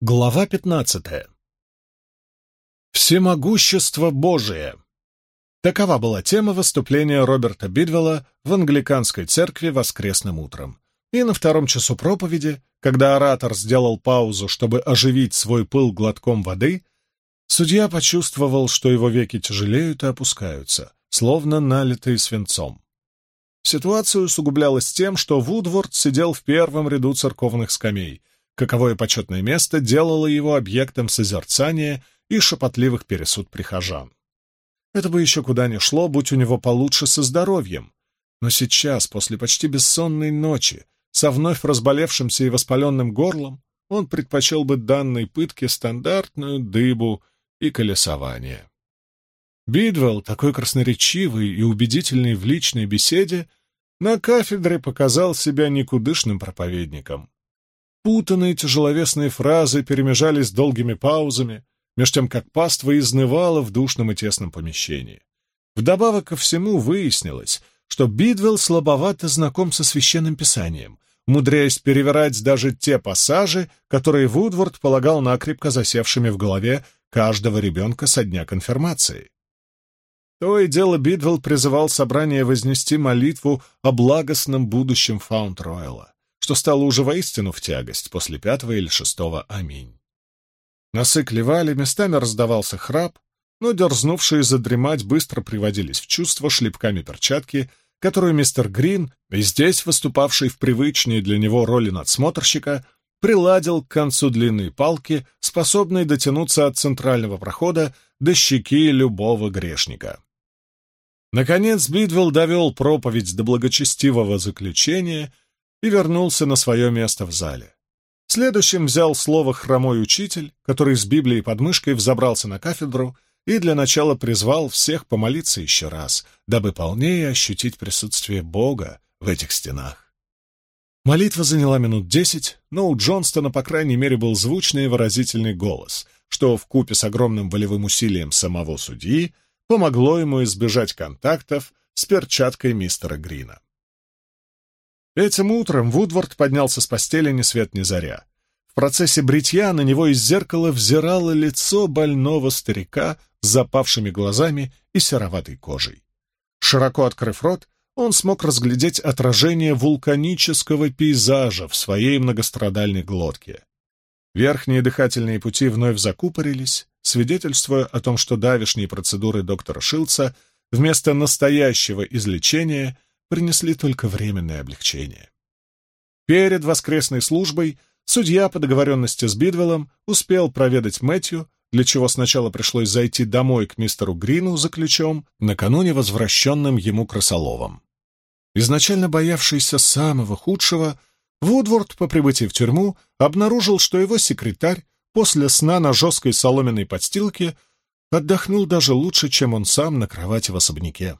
Глава 15. Всемогущество Божие. Такова была тема выступления Роберта Бидвелла в англиканской церкви воскресным утром. И на втором часу проповеди, когда оратор сделал паузу, чтобы оживить свой пыл глотком воды, судья почувствовал, что его веки тяжелеют и опускаются, словно налитые свинцом. Ситуация усугублялась тем, что Вудворд сидел в первом ряду церковных скамей — каковое почетное место делало его объектом созерцания и шепотливых пересуд прихожан. Это бы еще куда ни шло, будь у него получше со здоровьем. Но сейчас, после почти бессонной ночи, со вновь разболевшимся и воспаленным горлом, он предпочел бы данной пытке стандартную дыбу и колесование. Бидвелл, такой красноречивый и убедительный в личной беседе, на кафедре показал себя никудышным проповедником. Путанные тяжеловесные фразы перемежались долгими паузами, меж тем как паства изнывала в душном и тесном помещении. Вдобавок ко всему выяснилось, что Бидвелл слабовато знаком со священным писанием, умудряясь перевирать даже те пассажи, которые Вудворд полагал накрепко засевшими в голове каждого ребенка со дня конфирмации. То и дело Бидвелл призывал собрание вознести молитву о благостном будущем Фаунд-Ройла что стало уже воистину в тягость после пятого или шестого «Аминь». Носы клевали, местами раздавался храп, но дерзнувшие задремать быстро приводились в чувство шлепками перчатки, которую мистер Грин, и здесь выступавший в привычной для него роли надсмотрщика, приладил к концу длинной палки, способной дотянуться от центрального прохода до щеки любого грешника. Наконец Бидвелл довел проповедь до благочестивого заключения — и вернулся на свое место в зале. Следующим взял слово хромой учитель, который с Библией под мышкой взобрался на кафедру и для начала призвал всех помолиться еще раз, дабы полнее ощутить присутствие Бога в этих стенах. Молитва заняла минут десять, но у Джонстона, по крайней мере, был звучный и выразительный голос, что вкупе с огромным волевым усилием самого судьи помогло ему избежать контактов с перчаткой мистера Грина. Этим утром Вудвард поднялся с постели ни свет ни заря. В процессе бритья на него из зеркала взирало лицо больного старика с запавшими глазами и сероватой кожей. Широко открыв рот, он смог разглядеть отражение вулканического пейзажа в своей многострадальной глотке. Верхние дыхательные пути вновь закупорились, свидетельствуя о том, что давишние процедуры доктора Шилца вместо настоящего излечения — принесли только временное облегчение. Перед воскресной службой судья по договоренности с Бидвеллом успел проведать Мэтью, для чего сначала пришлось зайти домой к мистеру Грину за ключом, накануне возвращенным ему крысоловом. Изначально боявшийся самого худшего, Вудворд по прибытии в тюрьму обнаружил, что его секретарь после сна на жесткой соломенной подстилке отдохнул даже лучше, чем он сам на кровати в особняке.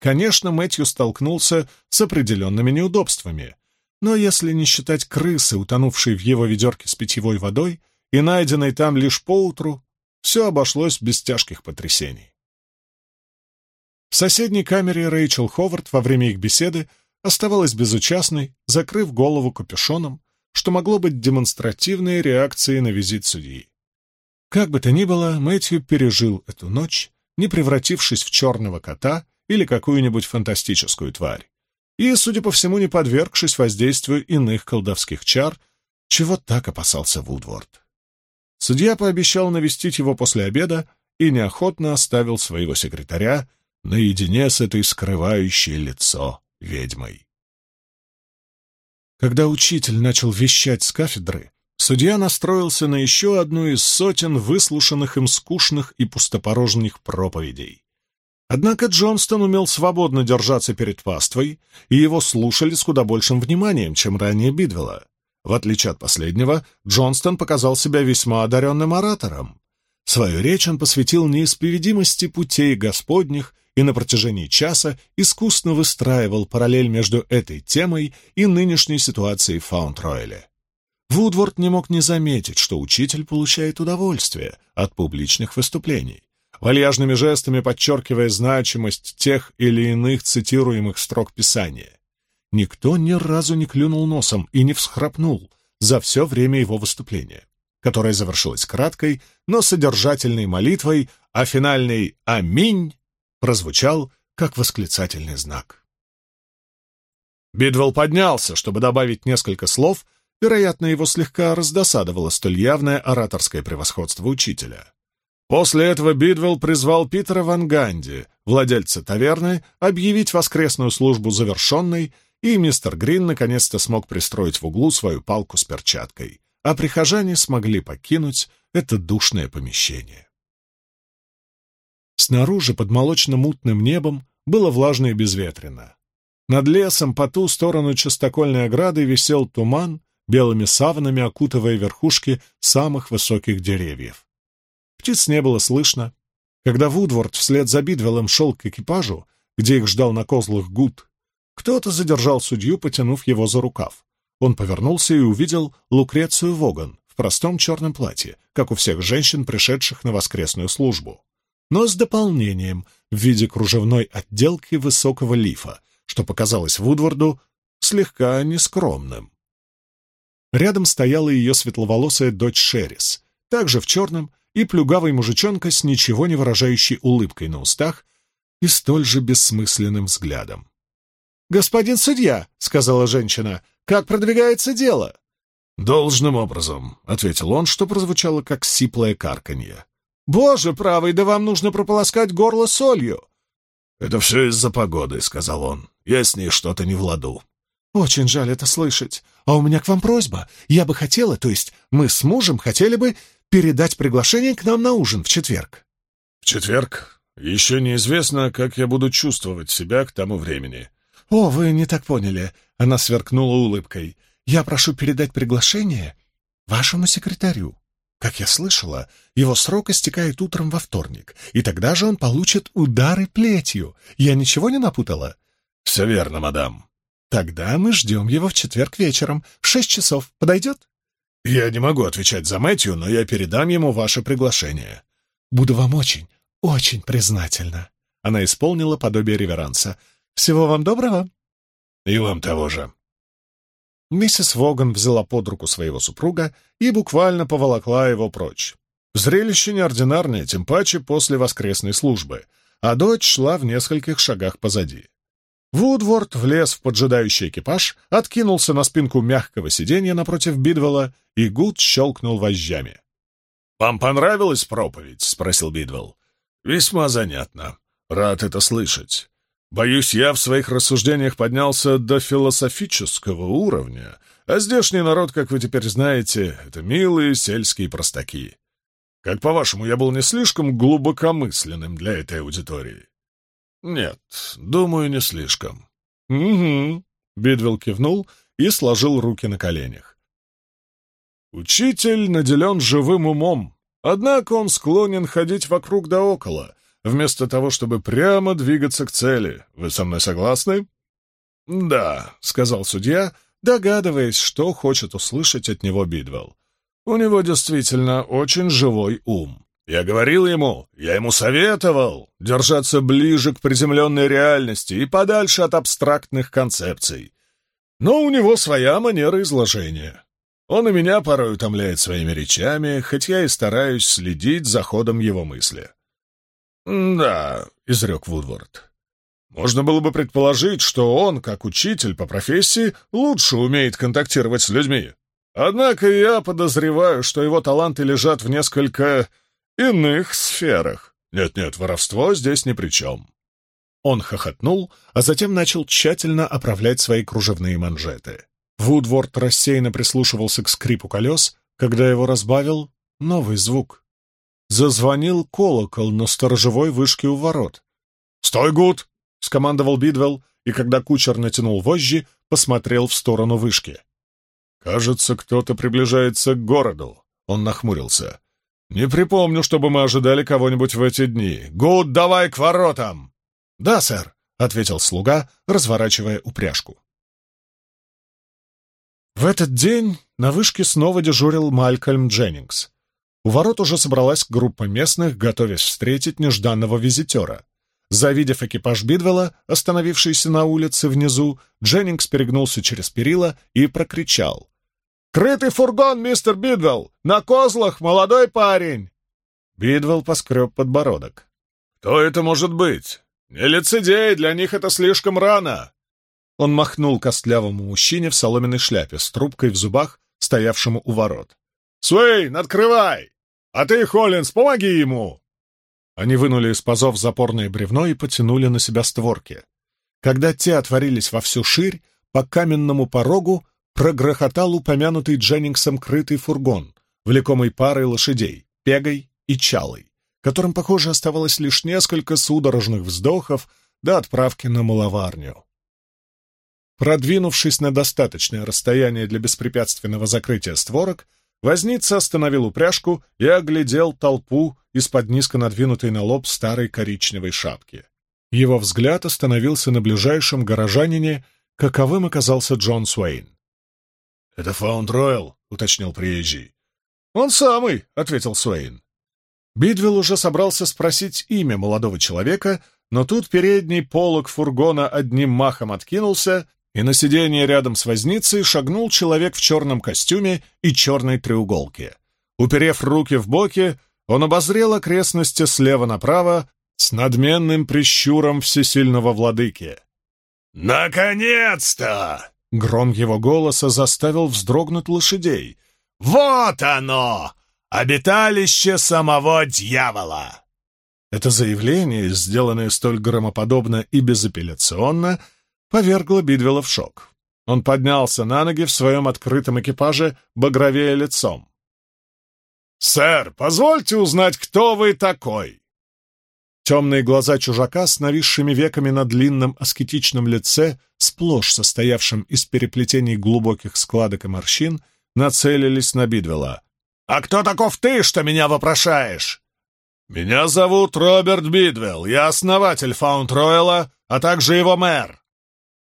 Конечно, Мэтью столкнулся с определенными неудобствами, но если не считать крысы, утонувшей в его ведерке с питьевой водой и найденной там лишь поутру, все обошлось без тяжких потрясений. В соседней камере Рэйчел Ховард во время их беседы оставалась безучастной, закрыв голову капюшоном, что могло быть демонстративной реакцией на визит судьи. Как бы то ни было, Мэтью пережил эту ночь, не превратившись в черного кота или какую-нибудь фантастическую тварь, и, судя по всему, не подвергшись воздействию иных колдовских чар, чего так опасался Вудворд. Судья пообещал навестить его после обеда и неохотно оставил своего секретаря наедине с этой скрывающей лицо ведьмой. Когда учитель начал вещать с кафедры, судья настроился на еще одну из сотен выслушанных им скучных и пустопорожних проповедей. Однако Джонстон умел свободно держаться перед паствой, и его слушали с куда большим вниманием, чем ранее Бидвелла. В отличие от последнего, Джонстон показал себя весьма одаренным оратором. Свою речь он посвятил неисповедимости путей Господних и на протяжении часа искусно выстраивал параллель между этой темой и нынешней ситуацией в Фаунд-Ройле. Вудворд не мог не заметить, что учитель получает удовольствие от публичных выступлений вальяжными жестами подчеркивая значимость тех или иных цитируемых строк Писания. Никто ни разу не клюнул носом и не всхрапнул за все время его выступления. которая завершилась краткой, но содержательной молитвой, а финальный «Аминь» прозвучал как восклицательный знак. Бидвелл поднялся, чтобы добавить несколько слов, вероятно, его слегка раздосадовало столь явное ораторское превосходство учителя. После этого Бидвелл призвал Питера Ван Ганди, владельца таверны, объявить воскресную службу завершенной, и мистер Грин наконец-то смог пристроить в углу свою палку с перчаткой, а прихожане смогли покинуть это душное помещение. Снаружи, под молочно-мутным небом, было влажно и безветренно. Над лесом по ту сторону частокольной ограды висел туман, белыми саванами окутывая верхушки самых высоких деревьев. Птиц не было слышно. Когда Вудворд вслед за Бидвеллом шел к экипажу, где их ждал на козлах Гуд, кто-то задержал судью, потянув его за рукав. Он повернулся и увидел Лукрецию Воган в простом черном платье, как у всех женщин, пришедших на воскресную службу, но с дополнением в виде кружевной отделки высокого лифа, что показалось Вудворду слегка нескромным. Рядом стояла ее светловолосая дочь Шерис, также в черном, и плюгавый мужичонка с ничего не выражающей улыбкой на устах и столь же бессмысленным взглядом. «Господин судья», — сказала женщина, — «как продвигается дело?» «Должным образом», — ответил он, что прозвучало как сиплое карканье. «Боже правый, да вам нужно прополоскать горло солью!» «Это все из-за погоды», — сказал он. «Я с ней что-то не в ладу». «Очень жаль это слышать. А у меня к вам просьба. Я бы хотела, то есть мы с мужем хотели бы передать приглашение к нам на ужин в четверг». «В четверг? Еще неизвестно, как я буду чувствовать себя к тому времени». «О, вы не так поняли», — она сверкнула улыбкой. «Я прошу передать приглашение вашему секретарю. Как я слышала, его срок истекает утром во вторник, и тогда же он получит удары плетью. Я ничего не напутала?» «Все верно, мадам». «Тогда мы ждем его в четверг вечером, в шесть часов. Подойдет?» «Я не могу отвечать за Мэтью, но я передам ему ваше приглашение». «Буду вам очень, очень признательна». Она исполнила подобие реверанса. «Всего вам доброго». «И вам того же». Миссис Воган взяла под руку своего супруга и буквально поволокла его прочь. Зрелище неординарное, тем паче после воскресной службы, а дочь шла в нескольких шагах позади. Вудворд влез в поджидающий экипаж, откинулся на спинку мягкого сиденья напротив Бидвелла, и Гуд щелкнул вожжами. «Вам понравилась проповедь?» — спросил Бидвелл. «Весьма занятно. Рад это слышать. Боюсь, я в своих рассуждениях поднялся до философического уровня, а здешний народ, как вы теперь знаете, это милые сельские простаки. Как по-вашему, я был не слишком глубокомысленным для этой аудитории?» «Нет, думаю, не слишком». «Угу», — Бидвелл кивнул и сложил руки на коленях. «Учитель наделен живым умом, однако он склонен ходить вокруг да около, вместо того, чтобы прямо двигаться к цели. Вы со мной согласны?» «Да», — сказал судья, догадываясь, что хочет услышать от него Бидвелл. «У него действительно очень живой ум». Я говорил ему, я ему советовал держаться ближе к приземленной реальности и подальше от абстрактных концепций. Но у него своя манера изложения. Он и меня порой утомляет своими речами, хоть я и стараюсь следить за ходом его мысли. «Да», — изрек Вудворд. «Можно было бы предположить, что он, как учитель по профессии, лучше умеет контактировать с людьми. Однако я подозреваю, что его таланты лежат в несколько иных сферах. Нет-нет, воровство здесь ни при чем». Он хохотнул, а затем начал тщательно оправлять свои кружевные манжеты. Вудворд рассеянно прислушивался к скрипу колес, когда его разбавил новый звук. Зазвонил колокол на сторожевой вышке у ворот. «Стой, Гуд!» — скомандовал Бидвелл, и когда кучер натянул вожжи, посмотрел в сторону вышки. «Кажется, кто-то приближается к городу», — он нахмурился. «Не припомню, чтобы мы ожидали кого-нибудь в эти дни. Гуд, давай к воротам!» «Да, сэр», — ответил слуга, разворачивая упряжку. В этот день на вышке снова дежурил Малькольм Дженнингс. У ворот уже собралась группа местных, готовясь встретить нежданного визитера. Завидев экипаж Бидвелла, остановившийся на улице внизу, Дженнингс перегнулся через перила и прокричал. Крытый фургон, мистер Бидвелл! На козлах молодой парень!» Бидвелл поскреб подбородок. «Кто это может быть? Не лицедей, для них это слишком рано!» Он махнул костлявому мужчине в соломенной шляпе с трубкой в зубах, стоявшему у ворот. «Суэйн, открывай! А ты, Холлинс, помоги ему!» Они вынули из пазов запорное бревно и потянули на себя створки. Когда те отворились во всю ширь, по каменному порогу прогрохотал упомянутый Дженнингсом крытый фургон, влекомый парой лошадей, пегой и чалой, которым, похоже, оставалось лишь несколько судорожных вздохов до отправки на маловарню. Продвинувшись на достаточное расстояние для беспрепятственного закрытия створок, возница остановил упряжку и оглядел толпу из-под низко надвинутой на лоб старой коричневой шапки. Его взгляд остановился на ближайшем горожанине, каковым оказался Джон Суэйн. «Это Фаунд Ройл», — уточнил приезжий. «Он самый», — ответил Суэйн. Бидвилл уже собрался спросить имя молодого человека, но тут передний полог фургона одним махом откинулся, и на сиденье рядом с возницей шагнул человек в черном костюме и черной треуголке. Уперев руки в боки, он обозрел окрестности слева направо с надменным прищуром всесильного владыки. «Наконец-то!» — гром его голоса заставил вздрогнуть лошадей. «Вот оно! Обиталище самого дьявола!» Это заявление, сделанное столь громоподобно и безапелляционно, — повергло Бидвелла в шок. Он поднялся на ноги в своем открытом экипаже, багровея лицом. «Сэр, позвольте узнать, кто вы такой?» Темные глаза чужака с нависшими веками на длинном аскетичном лице, сплошь состоявшим из переплетений глубоких складок и морщин, нацелились на Бидвелла. «А кто таков ты, что меня вопрошаешь?» «Меня зовут Роберт Бидвелл, я основатель Фаунд Ройла, а также его мэр.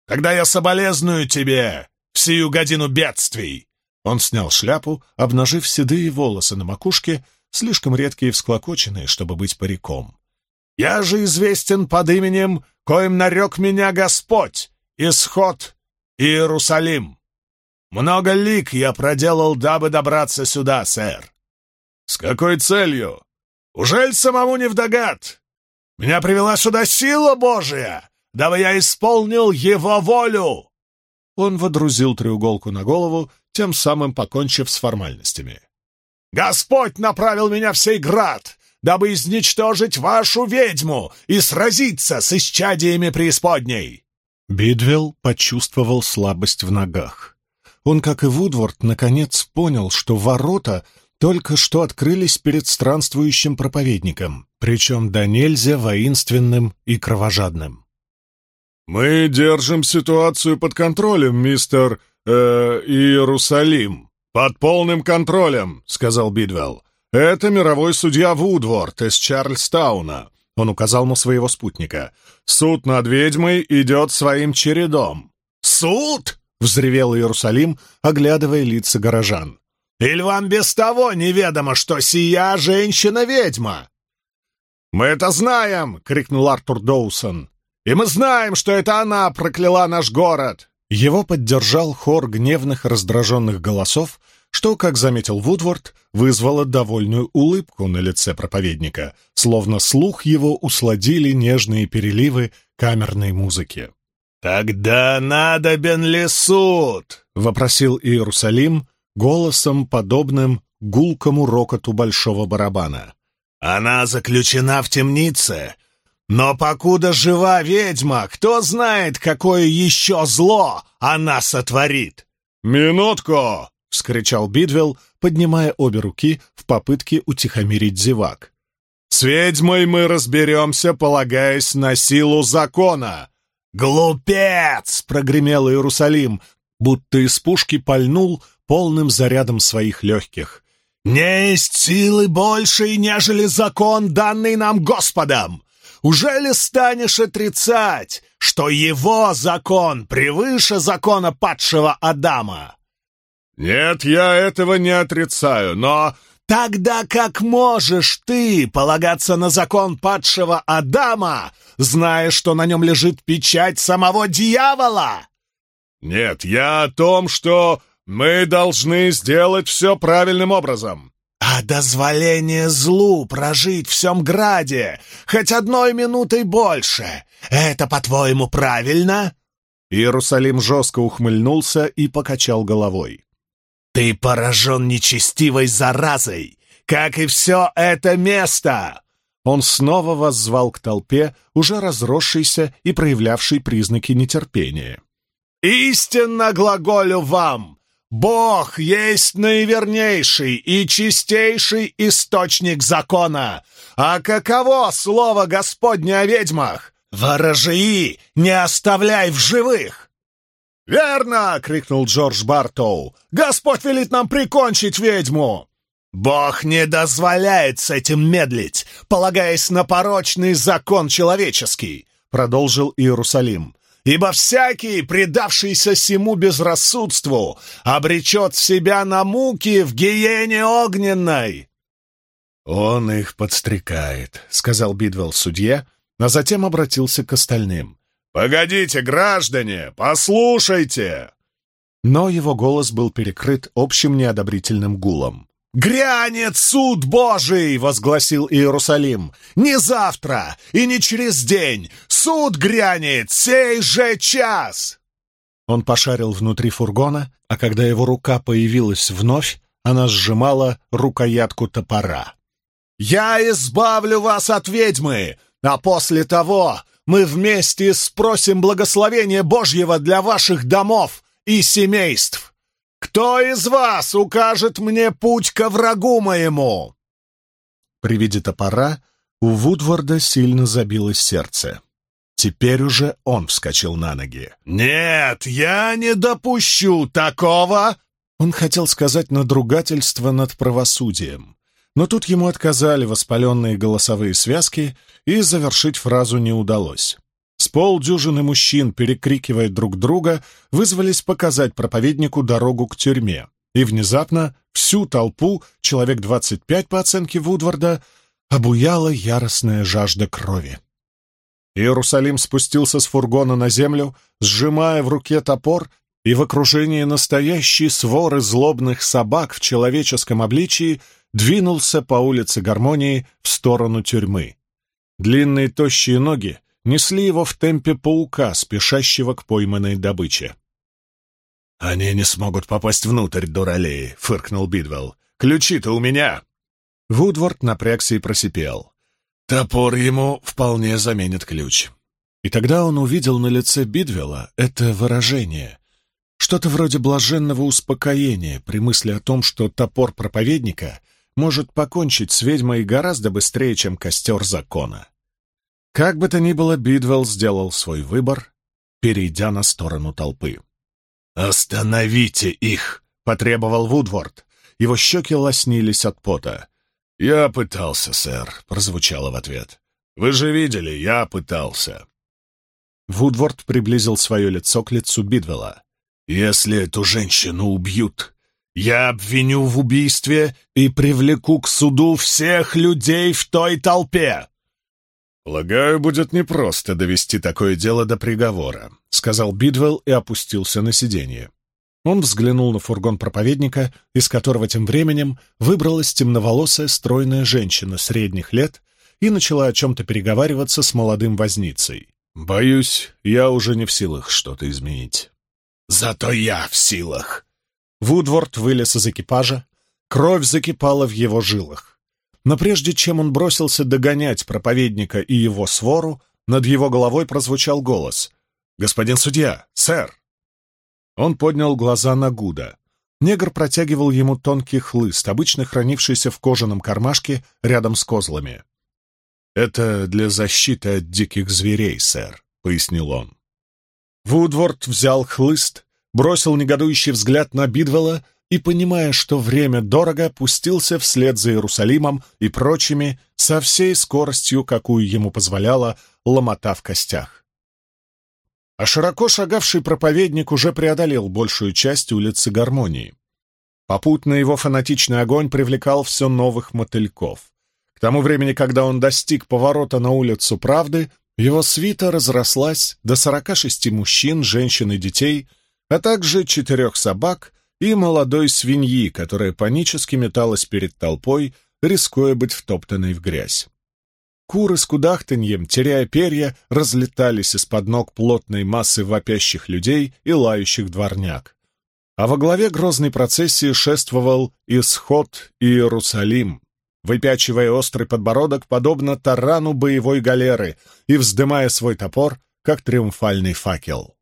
Тогда я соболезную тебе в сию годину бедствий!» Он снял шляпу, обнажив седые волосы на макушке, слишком редкие и всклокоченные, чтобы быть париком. «Я же известен под именем, коим нарек меня Господь, Исход Иерусалим. Много лик я проделал, дабы добраться сюда, сэр. С какой целью? Ужель самому не вдогад? Меня привела сюда сила Божия, дабы я исполнил его волю!» Он водрузил треуголку на голову, тем самым покончив с формальностями. «Господь направил меня в сей град, дабы изничтожить вашу ведьму и сразиться с исчадиями преисподней!» Бидвелл почувствовал слабость в ногах. Он, как и Вудворд, наконец понял, что ворота только что открылись перед странствующим проповедником, причем до нельзя воинственным и кровожадным. «Мы держим ситуацию под контролем, мистер... Э, Иерусалим. Под полным контролем», — сказал Бидвелл. «Это мировой судья Вудворд из Чарльстауна». Он указал на своего спутника. «Суд над ведьмой идет своим чередом». «Суд?» — взревел Иерусалим, оглядывая лица горожан. «Или вам без того неведомо, что сия женщина-ведьма?» «Мы это знаем!» — крикнул Артур Доусон. И мы знаем, что это она прокляла наш город!» Его поддержал хор гневных раздраженных голосов, что, как заметил Вудворд, вызвало довольную улыбку на лице проповедника, словно слух его усладили нежные переливы камерной музыки. «Тогда надобен ли суд?» — вопросил Иерусалим голосом, подобным гулкому рокоту большого барабана. «Она заключена в темнице, но покуда жива ведьма, кто знает, какое еще зло она сотворит!» «Минутку!» — вскричал Бидвелл, поднимая обе руки в попытке утихомирить зевак. «С ведьмой мы разберемся, полагаясь на силу закона!» «Глупец!» — прогремел Иерусалим, будто из пушки пальнул полным зарядом своих легких. «Не есть силы большей, нежели закон, данный нам Господом! Уже ли станешь отрицать, что его закон превыше закона падшего Адама? Нет, я этого не отрицаю, но... Тогда как можешь ты полагаться на закон падшего Адама, зная, что на нем лежит печать самого дьявола? Нет, я о том, что... Мы должны сделать все правильным образом. А дозволение злу прожить в всем граде хоть одной минутой больше, это, по-твоему, правильно?» Иерусалим жестко ухмыльнулся и покачал головой. «Ты поражен нечестивой заразой, как и все это место!» Он снова воззвал к толпе, уже разросшейся и проявлявшей признаки нетерпения. «Истинно глаголю вам! Бог есть наивернейший и чистейший источник закона! А каково слово Господне о ведьмах? Ворожии не оставляй в живых!» «Верно!» — крикнул Джордж Бартоу. «Господь велит нам прикончить ведьму!» «Бог не дозволяет с этим медлить, полагаясь на порочный закон человеческий», — продолжил Иерусалим. «Ибо всякий, предавшийся сему безрассудству, обречет себя на муки в гиене огненной». «Он их подстрекает», — сказал Бидвелл судье, а затем обратился к остальным. «Погодите, граждане, послушайте!» Но его голос был перекрыт общим неодобрительным гулом. «Грянет суд Божий!» — возгласил Иерусалим. «Не завтра и не через день! Суд грянет сей же час!» Он пошарил внутри фургона, а когда его рука появилась вновь, она сжимала рукоятку топора. «Я избавлю вас от ведьмы, а после того мы вместе спросим благословения Божьего для ваших домов и семейств!» «Кто из вас укажет мне путь ко врагу моему?» При виде топора у Вудворда сильно забилось сердце. Теперь уже он вскочил на ноги. «Нет, я не допущу такого!» Он хотел сказать надругательство над правосудием, но тут ему отказали воспаленные голосовые связки, и завершить фразу не удалось. С полдюжины мужчин, перекрикивая друг друга, вызвались показать проповеднику дорогу к тюрьме. И внезапно всю толпу, человек двадцать пять по оценке Вудварда, обуяла яростная жажда крови. Иерусалим спустился с фургона на землю, сжимая в руке топор, и в окружении настоящей своры злобных собак в человеческом обличии двинулся по улице Гармонии в сторону тюрьмы. Длинные тощие ноги несли его в темпе паука, спешащего к пойманной добыче. «Они не смогут попасть внутрь, дуралеи», — фыркнул Бидвелл. «Ключи-то у меня!» Вудворд напрягся и просипел. «Топор ему вполне заменит ключ». И тогда он увидел на лице Бидвелла это выражение, что-то вроде блаженного успокоения при мысли о том, что топор проповедника может покончить с ведьмой гораздо быстрее, чем костер закона. Как бы то ни было, Бидвелл сделал свой выбор, перейдя на сторону толпы. «Остановите их!» — потребовал Вудворд. Его щеки лоснились от пота. «Я пытался, сэр», — прозвучало в ответ. «Вы же видели, я пытался». Вудворд приблизил свое лицо к лицу Бидвелла. «Если эту женщину убьют, я обвиню в убийстве и привлеку к суду всех людей в той толпе. «Полагаю, будет непросто довести такое дело до приговора», — сказал Бидвелл и опустился на сиденье. Он взглянул на фургон проповедника, из которого тем временем выбралась темноволосая стройная женщина средних лет и начала о чем-то переговариваться с молодым возницей. «Боюсь, я уже не в силах что-то изменить». «Зато я в силах!» Вудворд вылез из экипажа. Кровь закипала в его жилах. Но прежде чем он бросился догонять проповедника и его свору, над его головой прозвучал голос. «Господин судья! Сэр!» Он поднял глаза на Гуда. Негр протягивал ему тонкий хлыст, обычно хранившийся в кожаном кармашке рядом с козлами. «Это для защиты от диких зверей, сэр», — пояснил он. Вудворд взял хлыст, бросил негодующий взгляд на Бидвелла и, понимая, что время дорого, пустился вслед за Иерусалимом и прочими со всей скоростью, какую ему позволяла ломота в костях. А широко шагавший проповедник уже преодолел большую часть улицы Гармонии. Попутно его фанатичный огонь привлекал все новых мотыльков. К тому времени, когда он достиг поворота на улицу Правды, его свита разрослась до 46 мужчин, женщин и детей, а также четырех собак — и молодой свиньи, которая панически металась перед толпой, рискуя быть втоптанной в грязь. Куры с кудахтаньем, теряя перья, разлетались из-под ног плотной массы вопящих людей и лающих дворняк. А во главе грозной процессии шествовал Исход Иерусалим, выпячивая острый подбородок, подобно тарану боевой галеры, и вздымая свой топор, как триумфальный факел.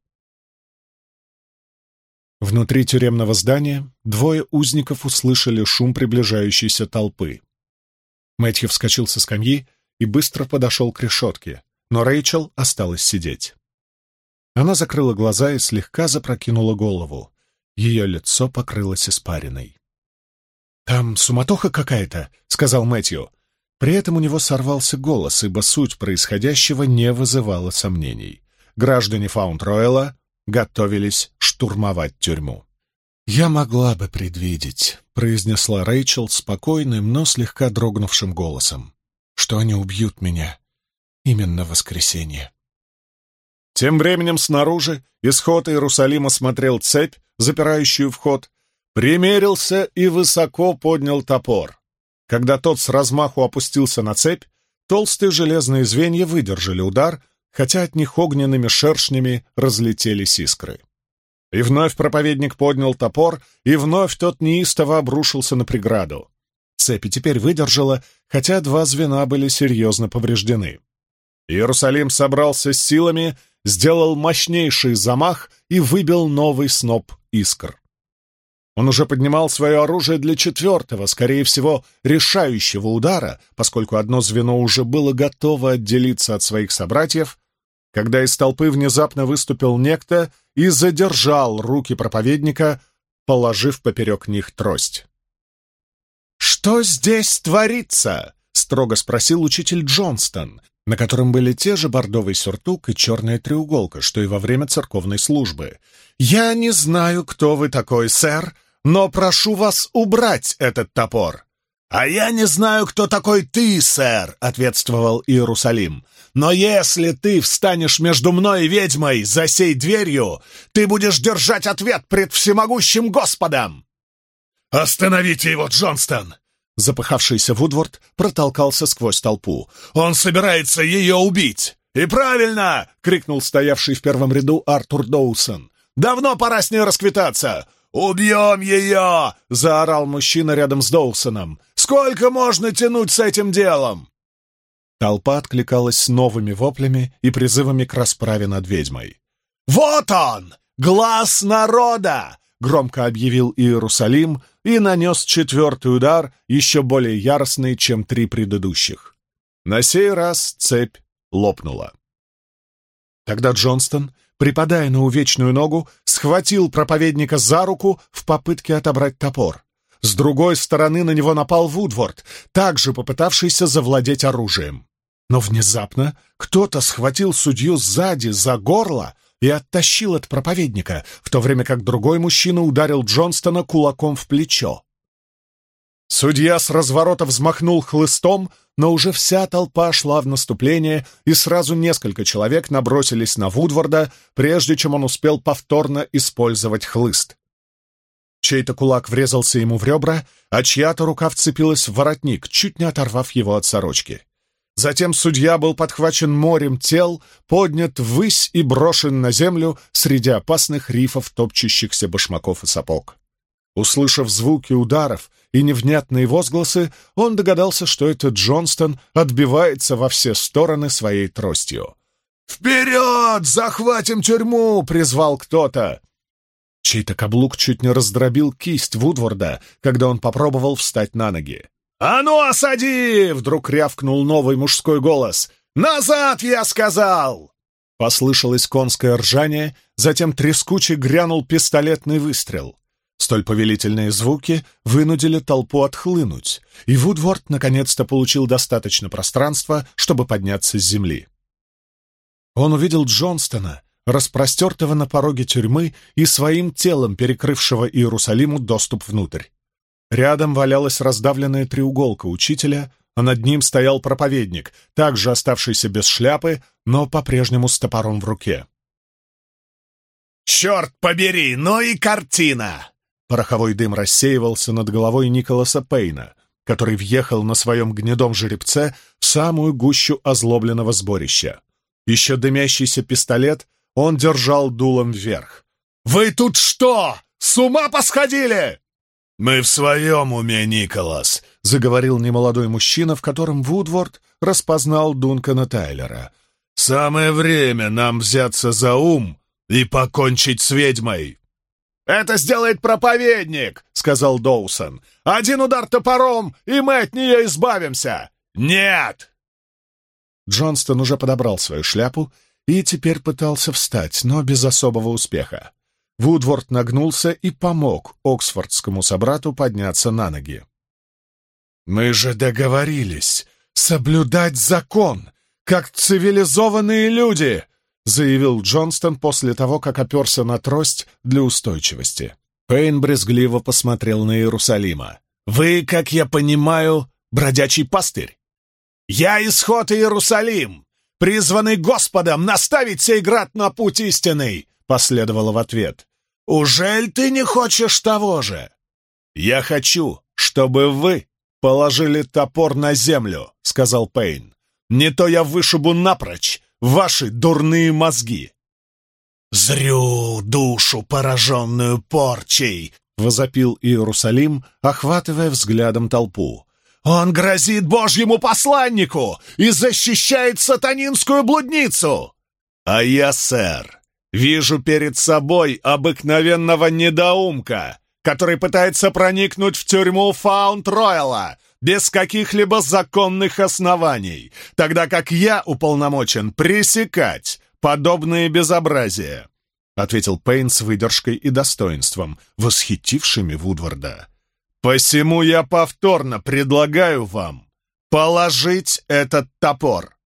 Внутри тюремного здания двое узников услышали шум приближающейся толпы. Мэтью вскочил со скамьи и быстро подошел к решетке, но Рэйчел осталась сидеть. Она закрыла глаза и слегка запрокинула голову. Ее лицо покрылось испариной. «Там суматоха какая-то», — сказал Мэтью. При этом у него сорвался голос, ибо суть происходящего не вызывала сомнений. Граждане Фаунд-Ройла готовились штурмовать тюрьму. «Я могла бы предвидеть», — произнесла Рэйчел спокойным, но слегка дрогнувшим голосом, «что они убьют меня именно в воскресенье». Тем временем снаружи исход Иерусалима смотрел цепь, запирающую вход, примерился и высоко поднял топор. Когда тот с размаху опустился на цепь, толстые железные звенья выдержали удар, хотя от них огненными шершнями разлетелись искры. И вновь проповедник поднял топор, и вновь тот неистово обрушился на преграду. Цепи теперь выдержала, хотя два звена были серьезно повреждены. Иерусалим собрался с силами, сделал мощнейший замах и выбил новый сноп искр. Он уже поднимал свое оружие для четвертого, скорее всего, решающего удара, поскольку одно звено уже было готово отделиться от своих собратьев, когда из толпы внезапно выступил некто и задержал руки проповедника, положив поперек них трость. «Что здесь творится?» — строго спросил учитель Джонстон, на котором были те же бордовый сюртук и черная треуголка, что и во время церковной службы. «Я не знаю, кто вы такой, сэр, но прошу вас убрать этот топор». «А я не знаю, кто такой ты, сэр», — ответствовал Иерусалим. «Но если ты встанешь между мной и ведьмой за сей дверью, ты будешь держать ответ пред всемогущим Господом!» «Остановите его, Джонстон!» Запыхавшийся Вудворд протолкался сквозь толпу. «Он собирается ее убить!» «И правильно!» — крикнул стоявший в первом ряду Артур Доусон. «Давно пора с ней расквитаться! «Убьем ее!» — заорал мужчина рядом с Доусоном. «Сколько можно тянуть с этим делом?» Толпа откликалась новыми воплями и призывами к расправе над ведьмой. «Вот он! Глаз народа!» — громко объявил Иерусалим и нанес четвертый удар, еще более яростный, чем три предыдущих. На сей раз цепь лопнула. Тогда Джонстон припадая на увечную ногу, схватил проповедника за руку в попытке отобрать топор. С другой стороны на него напал Вудворд, также попытавшийся завладеть оружием. Но внезапно кто-то схватил судью сзади за горло и оттащил от проповедника, в то время как другой мужчина ударил Джонстона кулаком в плечо. Судья с разворота взмахнул хлыстом, но уже вся толпа шла в наступление, и сразу несколько человек набросились на Вудварда, прежде чем он успел повторно использовать хлыст. Чей-то кулак врезался ему в ребра, а чья-то рука вцепилась в воротник, чуть не оторвав его от сорочки. Затем судья был подхвачен морем тел, поднят ввысь и брошен на землю среди опасных рифов топчущихся башмаков и сапог. Услышав звуки ударов и невнятные возгласы, он догадался, что это Джонстон отбивается во все стороны своей тростью. «Вперед! Захватим тюрьму!» — призвал кто-то. Чей-то каблук чуть не раздробил кисть Вудворда, когда он попробовал встать на ноги. «А ну, осади!» — вдруг рявкнул новый мужской голос. «Назад, я сказал!» Послышалось конское ржание, затем трескуче грянул пистолетный выстрел. Столь повелительные звуки вынудили толпу отхлынуть, и Вудворд наконец-то получил достаточно пространства, чтобы подняться с земли. Он увидел Джонстона, распростертого на пороге тюрьмы и своим телом перекрывшего Иерусалиму доступ внутрь. Рядом валялась раздавленная треуголка учителя, а над ним стоял проповедник, также оставшийся без шляпы, но по-прежнему с топором в руке. «Черт побери, ну и картина!» Пороховой дым рассеивался над головой Николаса Пейна, который въехал на своем гнедом жеребце в самую гущу озлобленного сборища. Еще дымящийся пистолет он держал дулом вверх. «Вы тут что, с ума посходили?» «Мы в своем уме, Николас», — заговорил немолодой мужчина, в котором Вудворд распознал Дункана Тайлера. «Самое время нам взяться за ум и покончить с ведьмой». «Это сделает проповедник», — сказал Доусон. «Один удар топором, и мы от нее избавимся». «Нет!» Джонстон уже подобрал свою шляпу и теперь пытался встать, но без особого успеха. Вудворд нагнулся и помог оксфордскому собрату подняться на ноги. «Мы же договорились соблюдать закон, как цивилизованные люди!» заявил Джонстон после того, как оперся на трость для устойчивости. Пейн брезгливо посмотрел на Иерусалима. «Вы, как я понимаю, бродячий пастырь? Я исход Иерусалим, призванный Господом наставить сей град на путь истинный!» Последовало в ответ. «Ужель ты не хочешь того же?» «Я хочу, чтобы вы положили топор на землю», — сказал Пейн. «Не то я вышибу напрочь ваши дурные мозги!» «Зрю душу, пораженную порчей!» — возопил Иерусалим, охватывая взглядом толпу. «Он грозит Божьему посланнику и защищает сатанинскую блудницу!» «А я, сэр, вижу перед собой обыкновенного недоумка, который пытается проникнуть в тюрьму Фаунд-Ройла без каких-либо законных оснований, тогда как я уполномочен пресекать подобные безобразия», — ответил Пейн с выдержкой и достоинством, восхитившими Вудварда. «Посему я повторно предлагаю вам положить этот топор».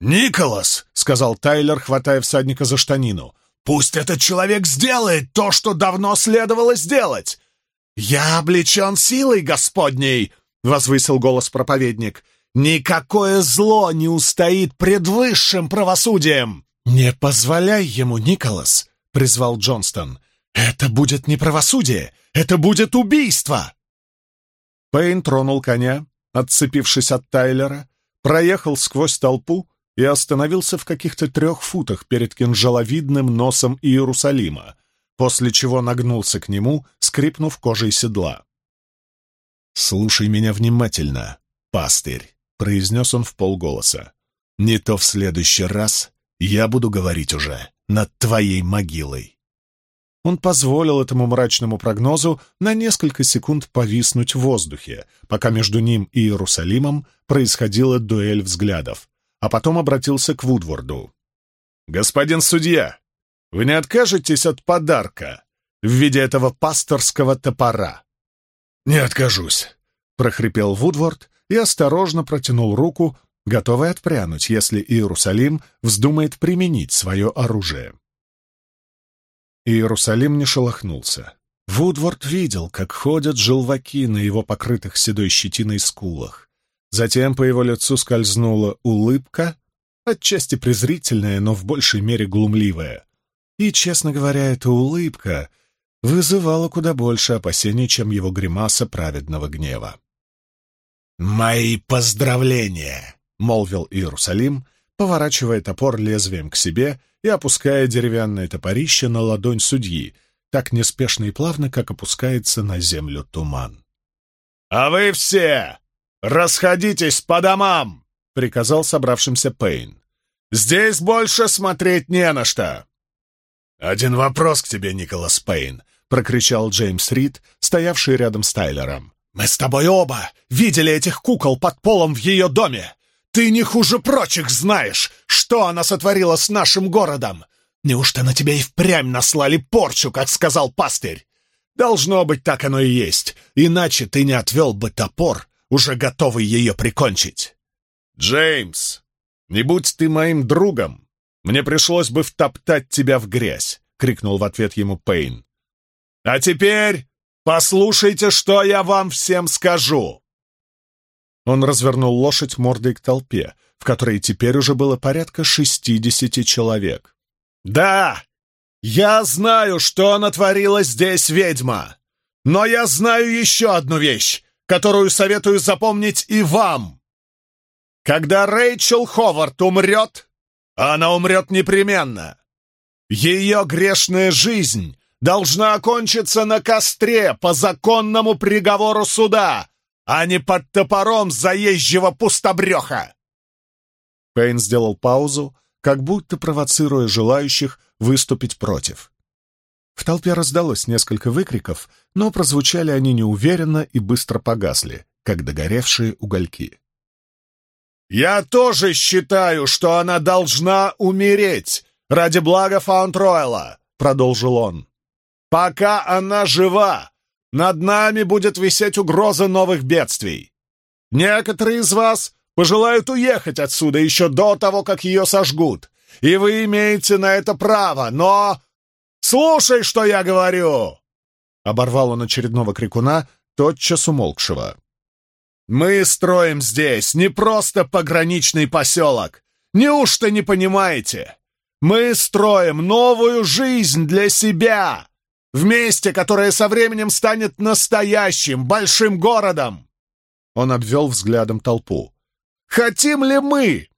«Николас!» — сказал Тайлер, хватая всадника за штанину. «Пусть этот человек сделает то, что давно следовало сделать! Я облечен силой Господней!» возвысил голос проповедник. «Никакое зло не устоит пред высшим правосудием!» «Не позволяй ему, Николас!» — призвал Джонстон. «Это будет не правосудие, это будет убийство!» Пейн тронул коня, отцепившись от Тайлера, проехал сквозь толпу и остановился в каких-то трех футах перед кинжаловидным носом Иерусалима, после чего нагнулся к нему, скрипнув кожей седла. «Слушай меня внимательно, пастырь», — произнес он в полголоса. «Не то в следующий раз я буду говорить уже над твоей могилой». Он позволил этому мрачному прогнозу на несколько секунд повиснуть в воздухе, пока между ним и Иерусалимом происходила дуэль взглядов, а потом обратился к Вудворду. «Господин судья, вы не откажетесь от подарка в виде этого пасторского топора?» «Не откажусь», — прохрипел Вудворд и осторожно протянул руку, готовый отпрянуть, если Иерусалим вздумает применить свое оружие. Иерусалим не шелохнулся. Вудворд видел, как ходят желваки на его покрытых седой щетиной скулах. Затем по его лицу скользнула улыбка, отчасти презрительная, но в большей мере глумливая. И, честно говоря, эта улыбка вызывало куда больше опасений, чем его гримаса праведного гнева. «Мои поздравления!» — молвил Иерусалим, поворачивая топор лезвием к себе и опуская деревянное топорище на ладонь судьи, так неспешно и плавно, как опускается на землю туман. «А вы все расходитесь по домам!» — приказал собравшимся Пейн. «Здесь больше смотреть не на что!» «Один вопрос к тебе, Николас Пейн», — прокричал Джеймс Рид, стоявший рядом с Тайлером. «Мы с тобой оба видели этих кукол под полом в ее доме. Ты не хуже прочих знаешь, что она сотворила с нашим городом. Неужто на тебя и впрямь наслали порчу, как сказал пастырь? Должно быть, так оно и есть, иначе ты не отвел бы топор, уже готовый ее прикончить». «Джеймс, не будь ты моим другом, мне пришлось бы втоптать тебя в грязь!» — крикнул в ответ ему Пейн. «А теперь послушайте, что я вам всем скажу!» Он развернул лошадь мордой к толпе, в которой теперь уже было порядка шестидесяти человек. «Да, Я знаю, что натворила здесь ведьма, но я знаю еще одну вещь, которую советую запомнить и вам. Когда Рэйчел Ховард умрет, она умрет непременно. Ее грешная жизнь должна окончиться на костре по законному приговору суда, а не под топором заезжего пустобреха!» Пейн сделал паузу, как будто провоцируя желающих выступить против. В толпе раздалось несколько выкриков, но прозвучали они неуверенно и быстро погасли, как догоревшие угольки. «Я тоже считаю, что она должна умереть ради блага Фаунтроэла», — продолжил он. «Пока она жива, над нами будет висеть угроза новых бедствий. Некоторые из вас пожелают уехать отсюда еще до того, как ее сожгут, и вы имеете на это право, но... Слушай, что я говорю!» Оборвал он очередного крикуна, тотчас умолкшего. «Мы строим здесь не просто пограничный поселок. Неужто не понимаете? Мы строим новую жизнь для себя, в месте, которое со временем станет настоящим большим городом!» Он обвел взглядом толпу. «Хотим ли мы,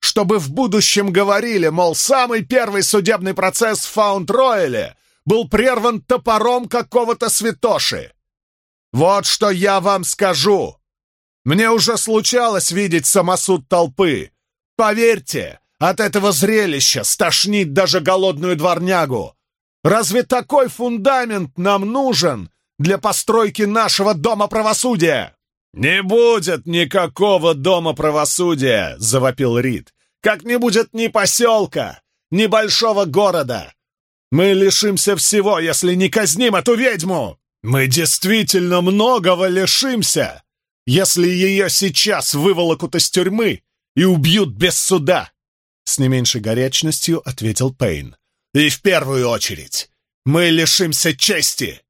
чтобы в будущем говорили, мол, самый первый судебный процесс в Фаунд-Ройле был прерван топором какого-то святоши? Вот что я вам скажу!» Мне уже случалось видеть самосуд толпы. Поверьте, от этого зрелища стошнит даже голодную дворнягу. Разве такой фундамент нам нужен для постройки нашего дома правосудия?» «Не будет никакого дома правосудия!» — завопил Рид. «Как не будет ни поселка, ни большого города! Мы лишимся всего, если не казним эту ведьму! Мы действительно многого лишимся!» если ее сейчас выволокут из тюрьмы и убьют без суда!» С не меньшей горячностью ответил Пейн. «И в первую очередь мы лишимся чести!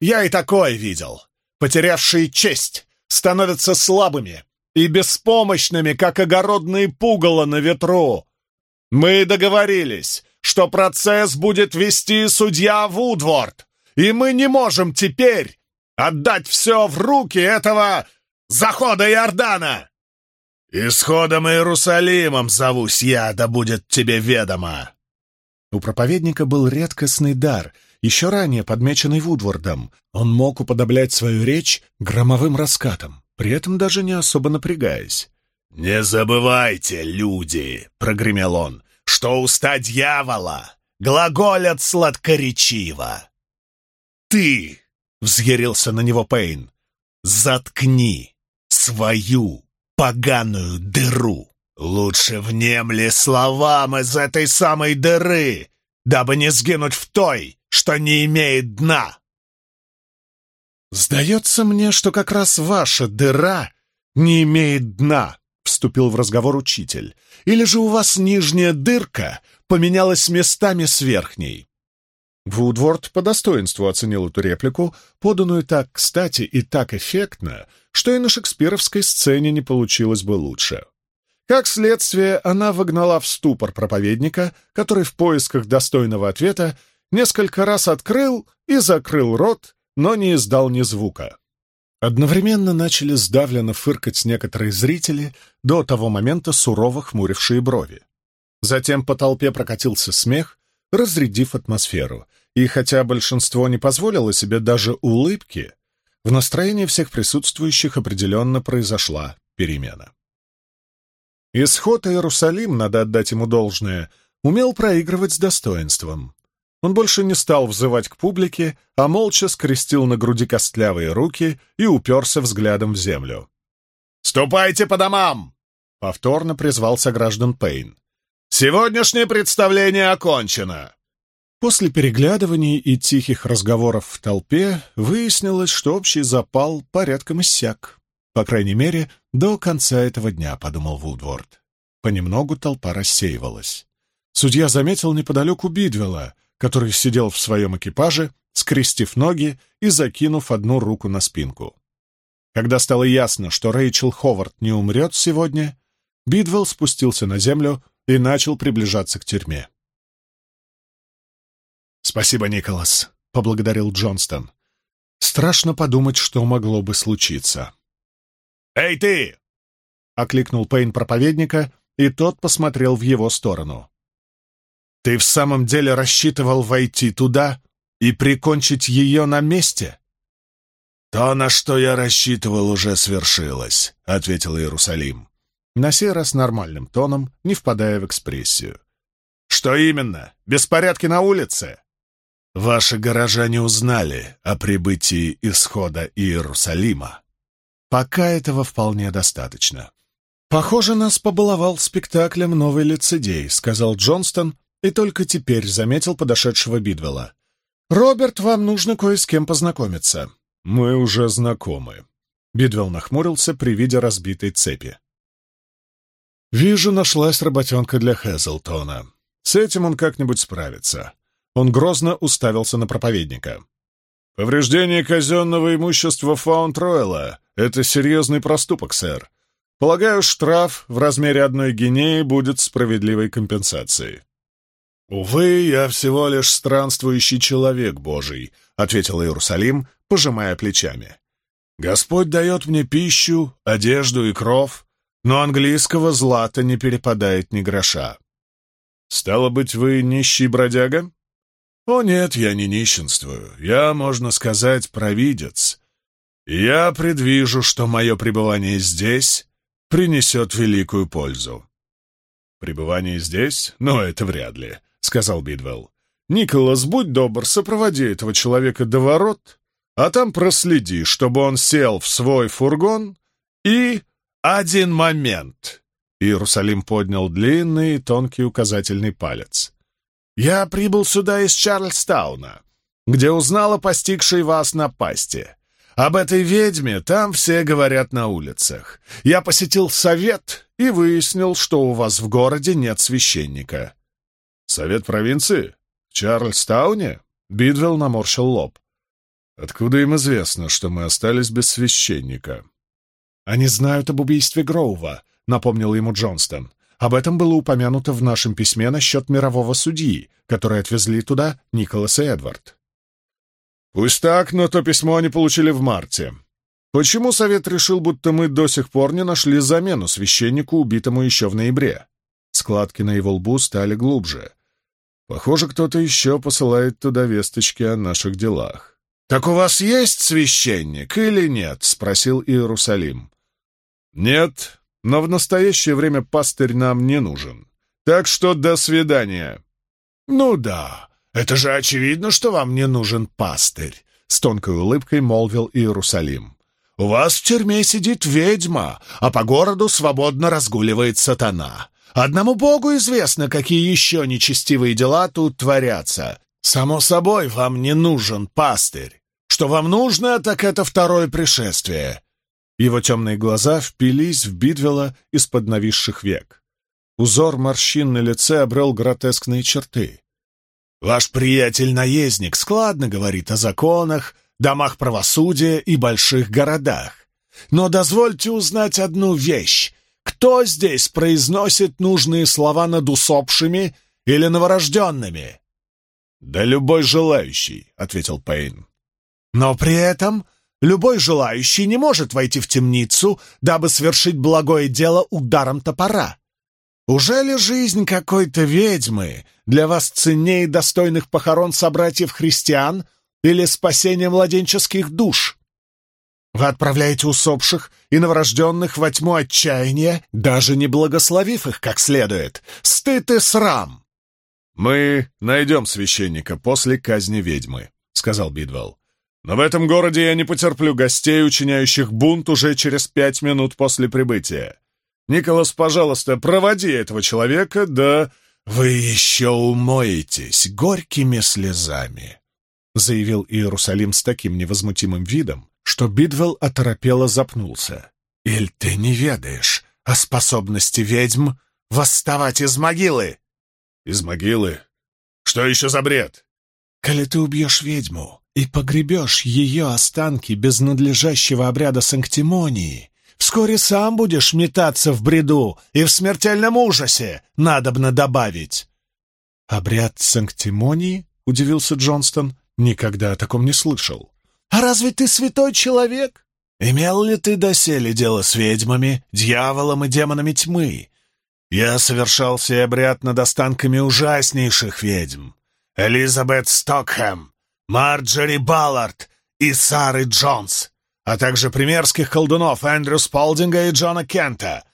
Я и такое видел. Потерявшие честь становятся слабыми и беспомощными, как огородные пугало на ветру. Мы договорились, что процесс будет вести судья Вудворд, и мы не можем теперь отдать все в руки этого захода Иордана!» «Исходом Иерусалимом зовусь я, да будет тебе ведомо!» У проповедника был редкостный дар, еще ранее подмеченный Вудвордом. Он мог уподоблять свою речь громовым раскатом, при этом даже не особо напрягаясь. «Не забывайте, люди!» — прогремел он, — «что уста дьявола глаголят сладкоречиво!» «Ты!» — взъярился на него Пейн. «Заткни свою поганую дыру. Лучше внемли словам из этой самой дыры, дабы не сгинуть в той, что не имеет дна. «Сдается мне, что как раз ваша дыра не имеет дна», — вступил в разговор учитель. «Или же у вас нижняя дырка поменялась местами с верхней?» Вудворд по достоинству оценил эту реплику, поданную так кстати и так эффектно, что и на шекспировской сцене не получилось бы лучше. Как следствие, она вогнала в ступор проповедника, который в поисках достойного ответа несколько раз открыл и закрыл рот, но не издал ни звука. Одновременно начали сдавленно фыркать некоторые зрители, до того момента сурово хмурившие брови. Затем по толпе прокатился смех, разрядив атмосферу, и хотя большинство не позволило себе даже улыбки, в настроении всех присутствующих определенно произошла перемена. Исход Иерусалим, надо отдать ему должное, умел проигрывать с достоинством. Он больше не стал взывать к публике, а молча скрестил на груди костлявые руки и уперся взглядом в землю. «Ступайте по домам!» — повторно призвался граждан Пейн. «Сегодняшнее представление окончено!» После переглядываний и тихих разговоров в толпе выяснилось, что общий запал порядком иссяк. По крайней мере, до конца этого дня, — подумал Вудворд. Понемногу толпа рассеивалась. Судья заметил неподалеку Бидвелла, который сидел в своем экипаже, скрестив ноги и закинув одну руку на спинку. Когда стало ясно, что Рэйчел Ховард не умрет сегодня, Бидвелл спустился на землю и начал приближаться к тюрьме. «Спасибо, Николас», — поблагодарил Джонстон. «Страшно подумать, что могло бы случиться». «Эй, ты!» — окликнул Пейн проповедника, и тот посмотрел в его сторону. «Ты в самом деле рассчитывал войти туда и прикончить ее на месте?» «То, на что я рассчитывал, уже свершилось», — ответил Иерусалим. На сей раз нормальным тоном, не впадая в экспрессию. «Что именно? Беспорядки на улице?» «Ваши горожане узнали о прибытии исхода Иерусалима. Пока этого вполне достаточно». «Похоже, нас побаловал спектаклем новый лицедей», — сказал Джонстон, и только теперь заметил подошедшего Бидвелла. «Роберт, вам нужно кое с кем познакомиться». «Мы уже знакомы». Бидвелл нахмурился при виде разбитой цепи. «Вижу, нашлась работенка для Хэзлтона. С этим он как-нибудь справится». Он грозно уставился на проповедника. «Повреждение казенного имущества Фаунд-Ройла — это серьезный проступок, сэр. Полагаю, штраф в размере одной гинеи будет справедливой компенсацией». «Увы, я всего лишь странствующий человек Божий», — ответил Иерусалим, пожимая плечами. «Господь дает мне пищу, одежду и кров, но английского злата не перепадает ни гроша». «Стало быть, вы нищий бродяга?» «О нет, я не нищенствую. Я, можно сказать, провидец. Я предвижу, что мое пребывание здесь принесет великую пользу». «Пребывание здесь? Но это вряд ли», — сказал Бидвелл. «Николас, будь добр, сопроводи этого человека до ворот, а там проследи, чтобы он сел в свой фургон и... Один момент!» Иерусалим поднял длинный и тонкий указательный палец. «Я прибыл сюда из Чарльстауна, где узнал о постигшей вас напасти. Об этой ведьме там все говорят на улицах. Я посетил совет и выяснил, что у вас в городе нет священника». «Совет провинции? В Чарльстауне?» Бидвелл наморщил лоб. «Откуда им известно, что мы остались без священника?» «Они знают об убийстве Гроува», — напомнил ему Джонстон. «Об этом было упомянуто в нашем письме насчет мирового судьи, который отвезли туда Николас и Эдвард». «Пусть так, но то письмо они получили в марте. Почему совет решил, будто мы до сих пор не нашли замену священнику, убитому еще в ноябре?» Складки на его лбу стали глубже. Похоже, кто-то еще посылает туда весточки о наших делах. «Так у вас есть священник или нет?» — спросил Иерусалим. «Нет, но в настоящее время пастырь нам не нужен. Так что до свидания». «Ну да, это же очевидно, что вам не нужен пастырь», — с тонкой улыбкой молвил Иерусалим. «У вас в тюрьме сидит ведьма, а по городу свободно разгуливает сатана. Одному Богу известно, какие еще нечестивые дела тут творятся. Само собой, вам не нужен пастырь. Что вам нужно, так это второе пришествие». Его темные глаза впились в Бидвелла из-под нависших век. Узор морщин на лице обрел гротескные черты. «Ваш приятель-наездник складно говорит о законах, домах правосудия и больших городах. Но дозвольте узнать одну вещь. Кто здесь произносит нужные слова над усопшими или новорожденными?» «Да любой желающий», — ответил Пейн. «Но при этом любой желающий не может войти в темницу, дабы свершить благое дело ударом топора. Уже ли жизнь какой-то ведьмы для вас ценнее достойных похорон собратьев-христиан или спасения младенческих душ?» Вы отправляете усопших и новорожденных во тьму отчаяния, даже не благословив их как следует. Стыд и срам!» «Мы найдем священника после казни ведьмы», — сказал Бидвелл. «Но в этом городе я не потерплю гостей, учиняющих бунт уже через пять минут после прибытия. Николас, пожалуйста, проводи этого человека, да...» «Вы еще умоетесь горькими слезами», — заявил Иерусалим с таким невозмутимым видом, что Бидвелл оторопело запнулся. «Иль ты не ведаешь о способности ведьм восставать из могилы?» «Из могилы? Что еще за бред?» «Коли ты убьешь ведьму и погребешь ее останки без надлежащего обряда санктимонии, вскоре сам будешь метаться в бреду и в смертельном ужасе, надобно добавить». «Обряд санктимонии?» — удивился Джонстон. «Никогда о таком не слышал». «А разве ты святой человек? Имел ли ты доселе дело с ведьмами, дьяволом и демонами тьмы? Я совершал сей обряд над останками ужаснейших ведьм. Элизабет Стокхэм, Марджори Баллард и Сары Джонс, а также примерских колдунов Эндрю Сполдинга и Джона Кента.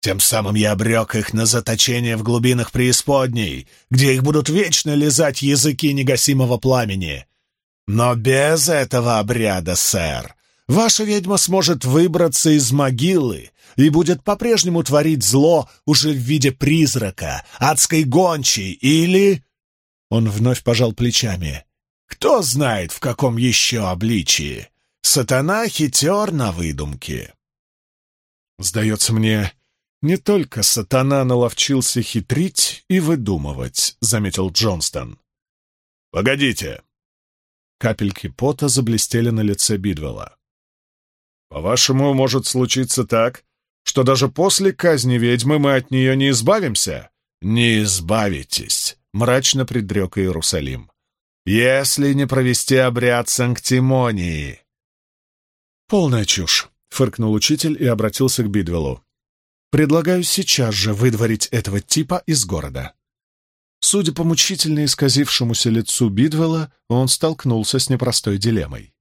Тем самым я обрек их на заточение в глубинах преисподней, где их будут вечно лизать языки негасимого пламени. Но без этого обряда, сэр, ваша ведьма сможет выбраться из могилы и будет по-прежнему творить зло уже в виде призрака, адской гончей или...» Он вновь пожал плечами. «Кто знает, в каком еще обличии? Сатана хитер на выдумке». «Сдается мне, не только сатана наловчился хитрить и выдумывать», — заметил Джонстон. «Погодите!» Капельки пота заблестели на лице Бидвелла. «По-вашему, может случиться так, что даже после казни ведьмы мы от нее не избавимся?» «Не избавитесь», — мрачно предрек Иерусалим, «если не провести обряд санктимонии». «Полная чушь», — фыркнул учитель и обратился к Бидвеллу. «Предлагаю сейчас же выдворить этого типа из города». Судя по мучительно исказившемуся лицу Бидвелла, он столкнулся с непростой дилеммой.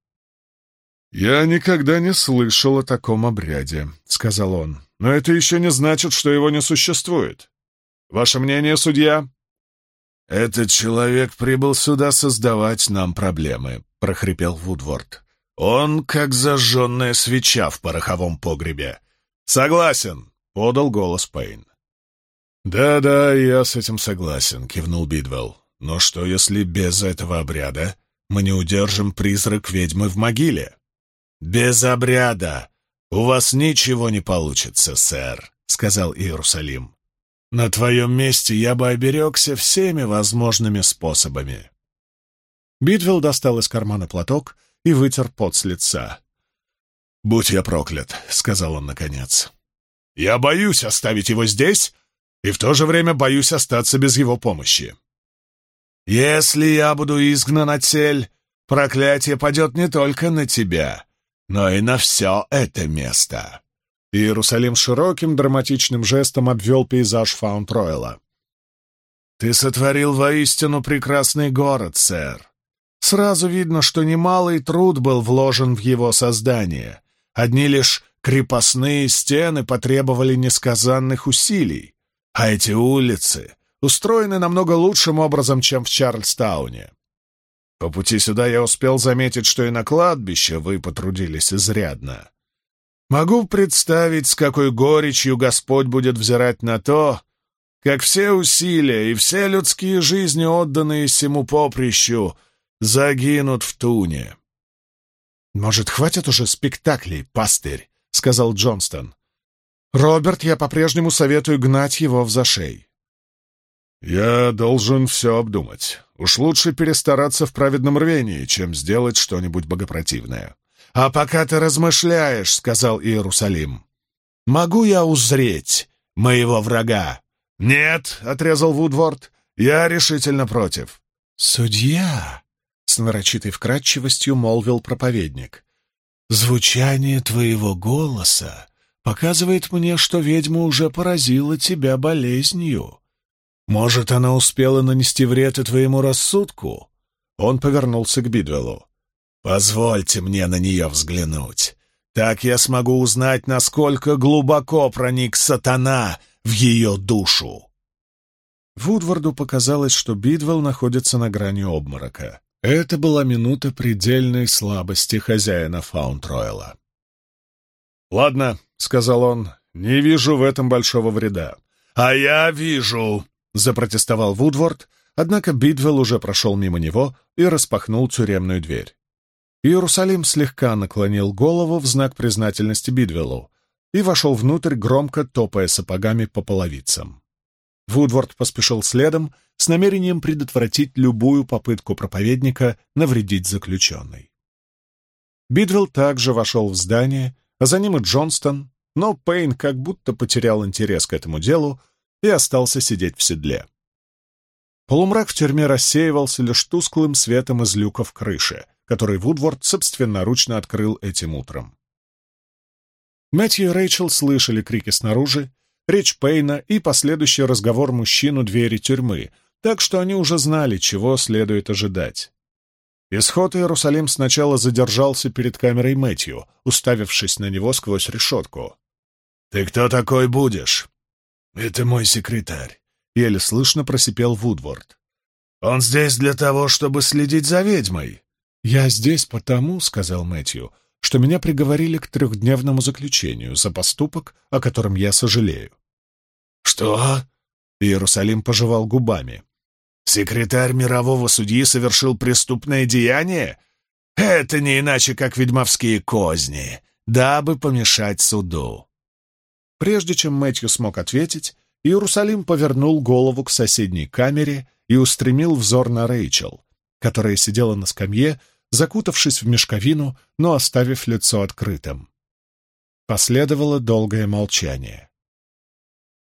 «Я никогда не слышал о таком обряде», — сказал он. «Но это еще не значит, что его не существует. Ваше мнение, судья?» «Этот человек прибыл сюда создавать нам проблемы», — прохрипел Вудворд. «Он как зажженная свеча в пороховом погребе». «Согласен», — подал голос Пейн. «Да-да, я с этим согласен», — кивнул Бидвелл. «Но что, если без этого обряда мы не удержим призрак ведьмы в могиле?» «Без обряда у вас ничего не получится, сэр», — сказал Иерусалим. «На твоем месте я бы оберегся всеми возможными способами». Бидвелл достал из кармана платок и вытер пот с лица. «Будь я проклят», — сказал он наконец. «Я боюсь оставить его здесь и в то же время боюсь остаться без его помощи». «Если я буду изгнан от сель, проклятие падет не только на тебя, но и на все это место». Иерусалим широким драматичным жестом обвел пейзаж Фаунд-Ройла. «Ты сотворил воистину прекрасный город, сэр. Сразу видно, что немалый труд был вложен в его создание. Одни лишь крепостные стены потребовали несказанных усилий, а эти улицы устроены намного лучшим образом, чем в Чарльстауне. По пути сюда я успел заметить, что и на кладбище вы потрудились изрядно. Могу представить, с какой горечью Господь будет взирать на то, как все усилия и все людские жизни, отданные всему поприщу, загинут в туне. «Может, хватит уже спектаклей, пастырь?» — сказал Джонстон. «Роберт, я по-прежнему советую гнать его в зашей». «Я должен все обдумать. Уж лучше перестараться в праведном рвении, чем сделать что-нибудь богопротивное». «А пока ты размышляешь, — сказал Иерусалим, — могу я узреть моего врага?» «Нет, — отрезал Вудворд, — я решительно против». «Судья!» — с нарочитой вкрадчивостью молвил проповедник. «Звучание твоего голоса показывает мне, что ведьма уже поразила тебя болезнью. Может, она успела нанести вред и твоему рассудку?» Он повернулся к Бидвеллу. «Позвольте мне на нее взглянуть. Так я смогу узнать, насколько глубоко проник сатана в ее душу». Вудварду показалось, что Бидвелл находится на грани обморока. Это была минута предельной слабости хозяина Фаунд-Ройла. «Ладно», — сказал он, — «не вижу в этом большого вреда». «А я вижу», — запротестовал Вудворд, однако Бидвелл уже прошел мимо него и распахнул тюремную дверь. Иерусалим слегка наклонил голову в знак признательности Бидвеллу и вошел внутрь, громко топая сапогами по половицам. Вудворд поспешил следом с намерением предотвратить любую попытку проповедника навредить заключенной. Бидвелл также вошел в здание, а за ним и Джонстон, но Пейн как будто потерял интерес к этому делу и остался сидеть в седле. Полумрак в тюрьме рассеивался лишь тусклым светом из люка в крыше, который Вудворд собственноручно открыл этим утром. Мэтью и Рэйчел слышали крики снаружи, речь Пейна и последующий разговор мужчин у двери тюрьмы, так что они уже знали, чего следует ожидать. Исход Иерусалим сначала задержался перед камерой Мэтью, уставившись на него сквозь решетку. «Ты кто такой будешь?» «Это мой секретарь», — еле слышно просипел Вудворд. «Он здесь для того, чтобы следить за ведьмой». «Я здесь потому», — сказал Мэтью, что меня приговорили к трехдневному заключению за поступок, о котором я сожалею. «Что?» — Иерусалим пожевал губами. «Секретарь мирового судьи совершил преступное деяние? Это не иначе, как ведьмовские козни, дабы помешать суду». Прежде чем Мэтью смог ответить, Иерусалим повернул голову к соседней камере и устремил взор на Рэйчел, которая сидела на скамье, закутавшись в мешковину, но оставив лицо открытым. Последовало долгое молчание.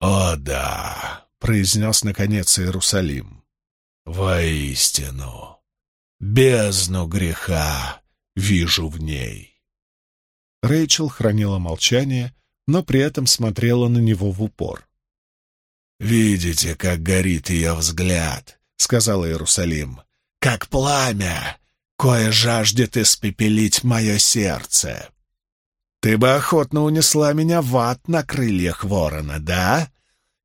«О да!» — произнес наконец Иерусалим. «Воистину, бездну греха вижу в ней». Рэйчел хранила молчание, но при этом смотрела на него в упор. «Видите, как горит ее взгляд?» — сказал Иерусалим. «Как пламя, кое жаждет испепелить мое сердце. Ты бы охотно унесла меня в ад на крыльях ворона, да?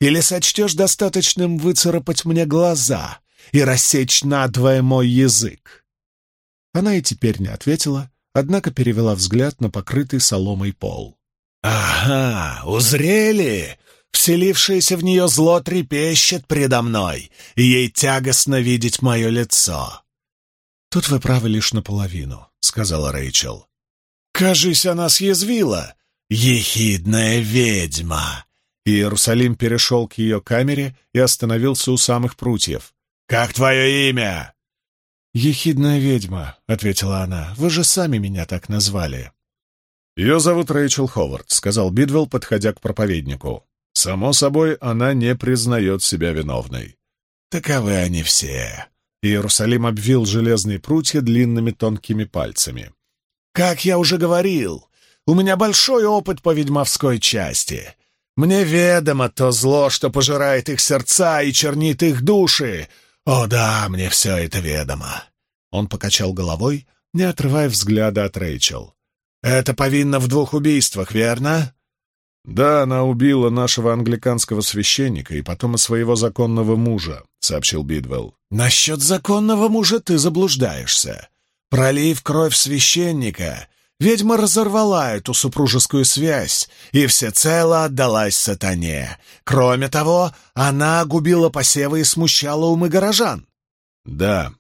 Или сочтешь достаточным выцарапать мне глаза и рассечь надвое мой язык?» Она и теперь не ответила, однако перевела взгляд на покрытый соломой пол. «Ага, узрели? Вселившееся в нее зло трепещет предо мной, и ей тягостно видеть мое лицо. «Тут вы правы лишь наполовину», — сказала Рэйчел. «Кажись, она съязвила. Ехидная ведьма!» Иерусалим перешел к ее камере и остановился у самых прутьев. «Как твое имя?» «Ехидная ведьма», — ответила она. «Вы же сами меня так назвали». «Ее зовут Рэйчел Ховард», — сказал Бидвелл, подходя к проповеднику. «Само собой, она не признает себя виновной». «Таковы они все», Иерусалим обвил железные прутья длинными тонкими пальцами. «Как я уже говорил, у меня большой опыт по ведьмовской части. Мне ведомо то зло, что пожирает их сердца и чернит их души. О да, мне все это ведомо». Он покачал головой, не отрывая взгляда от Рэйчел. «Это повинно в двух убийствах, верно?» «Да, она убила нашего англиканского священника и потом и своего законного мужа», — сообщил Бидвелл. «Насчет законного мужа ты заблуждаешься. Пролив кровь священника, ведьма разорвала эту супружескую связь и всецело отдалась сатане. Кроме того, она губила посевы и смущала умы горожан». «Да,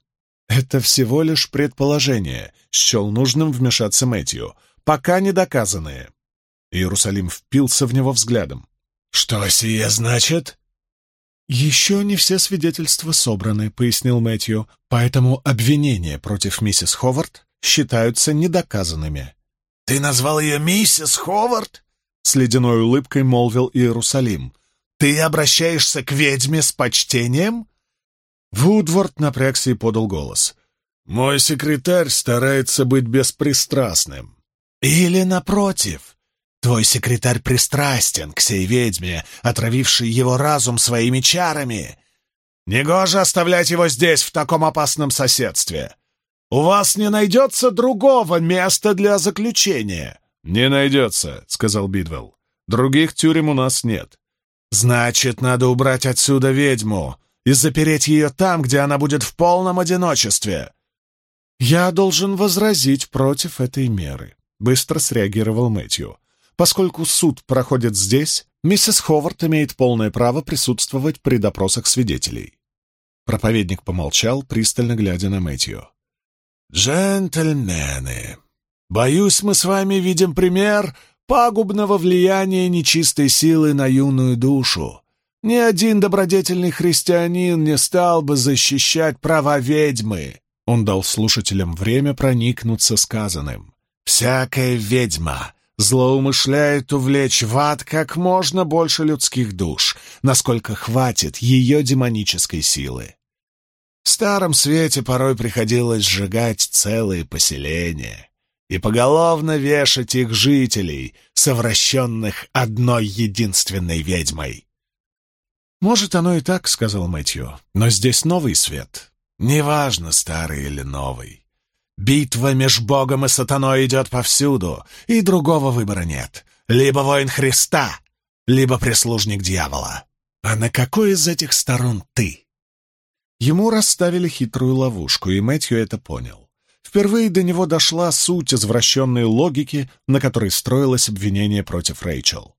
это всего лишь предположение», — счел нужным вмешаться Мэтью, «пока не доказанные». Иерусалим впился в него взглядом. «Что сие значит?» «Еще не все свидетельства собраны», — пояснил Мэтью, «поэтому обвинения против миссис Ховард считаются недоказанными». «Ты назвал ее миссис Ховард?» — с ледяной улыбкой молвил Иерусалим. «Ты обращаешься к ведьме с почтением?» Вудворд напрягся и подал голос. «Мой секретарь старается быть беспристрастным». «Или, напротив, Твой секретарь пристрастен к сей ведьме, отравившей его разум своими чарами. Негоже оставлять его здесь, в таком опасном соседстве. У вас не найдется другого места для заключения». «Не найдется», — сказал Бидвелл. «Других тюрем у нас нет». «Значит, надо убрать отсюда ведьму и запереть ее там, где она будет в полном одиночестве». «Я должен возразить против этой меры», — быстро среагировал Мэтью. Поскольку суд проходит здесь, миссис Ховард имеет полное право присутствовать при допросах свидетелей. Проповедник помолчал, пристально глядя на Мэтью. «Джентльмены, боюсь, мы с вами видим пример пагубного влияния нечистой силы на юную душу. Ни один добродетельный христианин не стал бы защищать права ведьмы». Он дал слушателям время проникнуться сказанным. «Всякая ведьма, злоумышляет увлечь в ад как можно больше людских душ, насколько хватит ее демонической силы. В Старом Свете порой приходилось сжигать целые поселения и поголовно вешать их жителей, совращенных одной единственной ведьмой. «Может, оно и так», — сказал Мэтью, — «но здесь новый свет». «Неважно, старый или новый. Битва меж Богом и сатаной идет повсюду, и другого выбора нет. Либо воин Христа, либо прислужник дьявола. А на какой из этих сторон ты?» Ему расставили хитрую ловушку, и Мэтью это понял. Впервые до него дошла суть извращенной логики, на которой строилось обвинение против Рэйчел.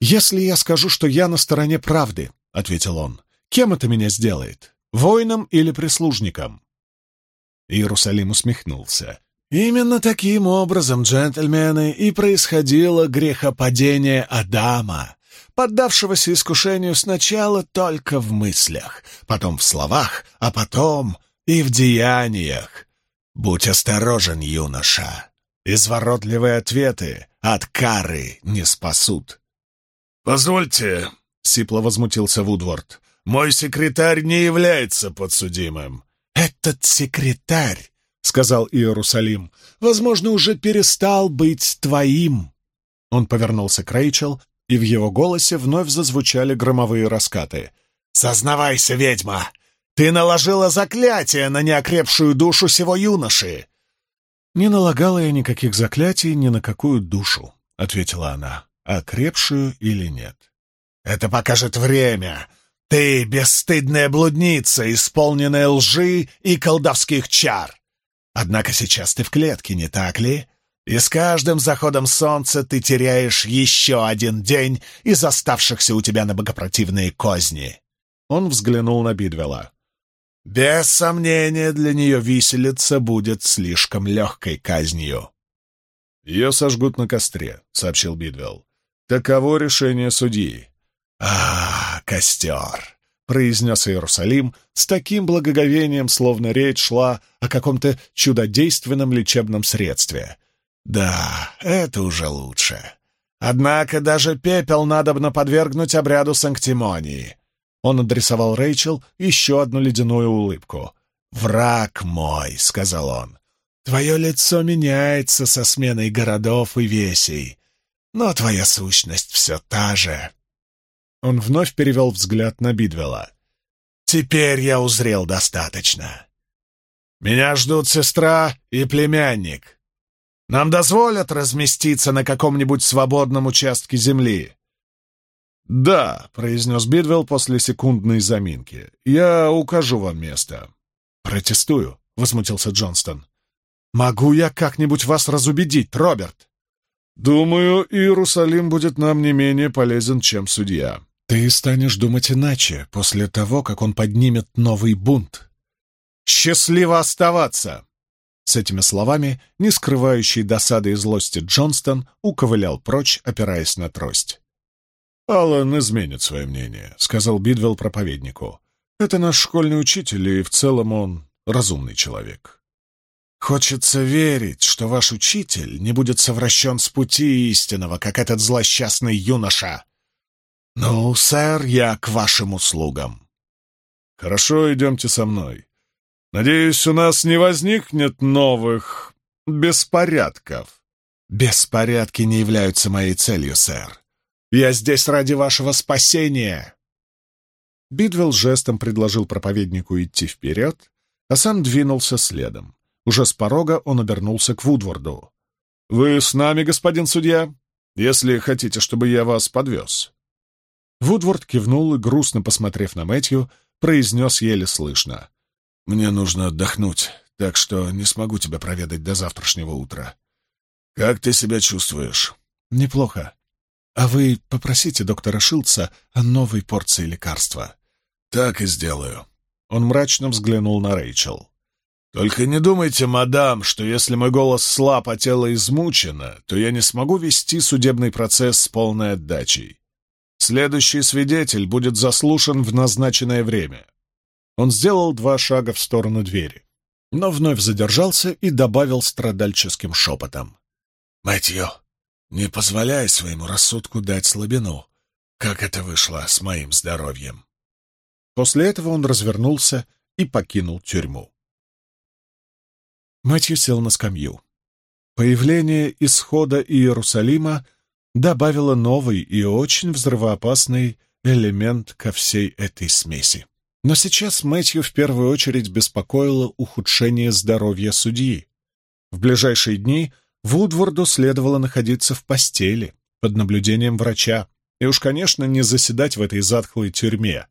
«Если я скажу, что я на стороне правды», — ответил он, — «кем это меня сделает? Воином или прислужником?» Иерусалим усмехнулся. «Именно таким образом, джентльмены, и происходило грехопадение Адама, поддавшегося искушению сначала только в мыслях, потом в словах, а потом и в деяниях. Будь осторожен, юноша. Изворотливые ответы от кары не спасут. «Позвольте», — сипло возмутился Вудворд, — «мой секретарь не является подсудимым». «Этот секретарь», — сказал Иерусалим, — «возможно, уже перестал быть твоим». Он повернулся к Рэйчел, и в его голосе вновь зазвучали громовые раскаты. «Сознавайся, ведьма! Ты наложила заклятие на неокрепшую душу сего юноши!» «Не налагала я никаких заклятий ни на какую душу», — ответила она, — «окрепшую или нет». «Это покажет время. Ты бесстыдная блудница, исполненная лжи и колдовских чар. Однако сейчас ты в клетке, не так ли?» И с каждым заходом солнца ты теряешь еще один день из оставшихся у тебя на богопротивные козни. Он взглянул на Бидвелла. Без сомнения, для нее виселица будет слишком легкой казнью. «Ее сожгут на костре», — сообщил Бидвелл. «Таково решение судьи». «А, костер!» — произнес Иерусалим с таким благоговением, словно речь шла о каком-то чудодейственном лечебном средстве — да, это уже лучше. Однако даже пепел надобно подвергнуть обряду санктимонии. Он адресовал Рэйчел еще одну ледяную улыбку. «Враг мой», — сказал он, — «твое лицо меняется со сменой городов и весей, но твоя сущность все та же». Он вновь перевел взгляд на Бидвелла. «Теперь я узрел достаточно. Меня ждут сестра и племянник. Нам дозволят разместиться на каком-нибудь свободном участке земли?» «Да», — произнес Бидвелл после секундной заминки. «Я укажу вам место». «Протестую», — возмутился Джонстон. «Могу я как-нибудь вас разубедить, Роберт?» «Думаю, Иерусалим будет нам не менее полезен, чем судья». «Ты станешь думать иначе после того, как он поднимет новый бунт». «Счастливо оставаться!» С этими словами, не скрывающий досады и злости Джонстон уковылял прочь, опираясь на трость. «Аллан изменит свое мнение», — сказал Бидвелл проповеднику. «Это наш школьный учитель, и в целом он разумный человек». «Хочется верить, что ваш учитель не будет совращен с пути истинного, как этот злосчастный юноша. Ну, сэр, я к вашим услугам». «Хорошо, идемте со мной. Надеюсь, у нас не возникнет новых беспорядков. Беспорядки не являются моей целью, сэр. Я здесь ради вашего спасения. Бидвелл жестом предложил проповеднику идти вперед, а сам двинулся следом. Уже с порога он обернулся к Вудворду. «Вы с нами, господин судья, если хотите, чтобы я вас подвез?» Вудворд кивнул и, грустно посмотрев на Мэтью, произнес еле слышно. Мне нужно отдохнуть, так что не смогу тебя проведать до завтрашнего утра. Как ты себя чувствуешь? Неплохо. А вы попросите доктора Шилдса о новой порции лекарства. Так и сделаю. Он мрачно взглянул на Рэйчел. «Только не думайте, мадам, что если мой голос слаб, а тело измучено, то я не смогу вести судебный процесс с полной отдачей. Следующий свидетель будет заслушан в назначенное время. Он сделал два шага в сторону двери, но вновь задержался и добавил страдальческим шепотом. «Мэтью, не позволяй своему рассудку дать слабину, как это вышло с моим здоровьем». После этого он развернулся и покинул тюрьму. Мэтью сел на скамью. Появление исхода Иерусалима добавило новый и очень взрывоопасный элемент ко всей этой смеси. Но сейчас Мэтью в первую очередь беспокоило ухудшение здоровья судьи. В ближайшие дни Вудворду следовало находиться в постели, под наблюдением врача, и уж, конечно, не заседать в этой затхлой тюрьме.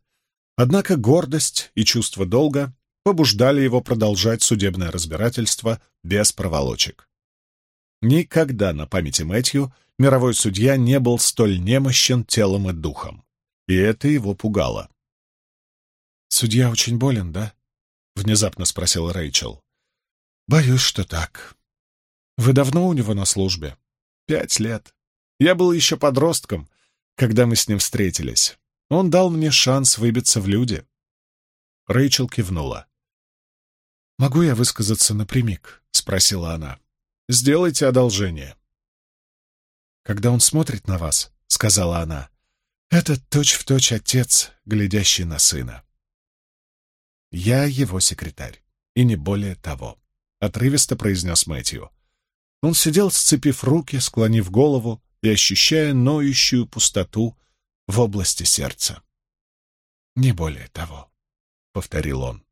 Однако гордость и чувство долга побуждали его продолжать судебное разбирательство без проволочек. Никогда на памяти Мэтью мировой судья не был столь немощен телом и духом, и это его пугало. «Судья очень болен, да?» — внезапно спросил Рэйчел. «Боюсь, что так. Вы давно у него на службе?» «Пять лет. Я был еще подростком, когда мы с ним встретились. Он дал мне шанс выбиться в люди». Рэйчел кивнула. «Могу я высказаться напрямик?» — спросила она. «Сделайте одолжение». «Когда он смотрит на вас», — сказала она, — «это точь-в-точь отец, глядящий на сына». «Я его секретарь, и не более того», — отрывисто произнес Мэтью. Он сидел, сцепив руки, склонив голову и ощущая ноющую пустоту в области сердца. «Не более того», — повторил он.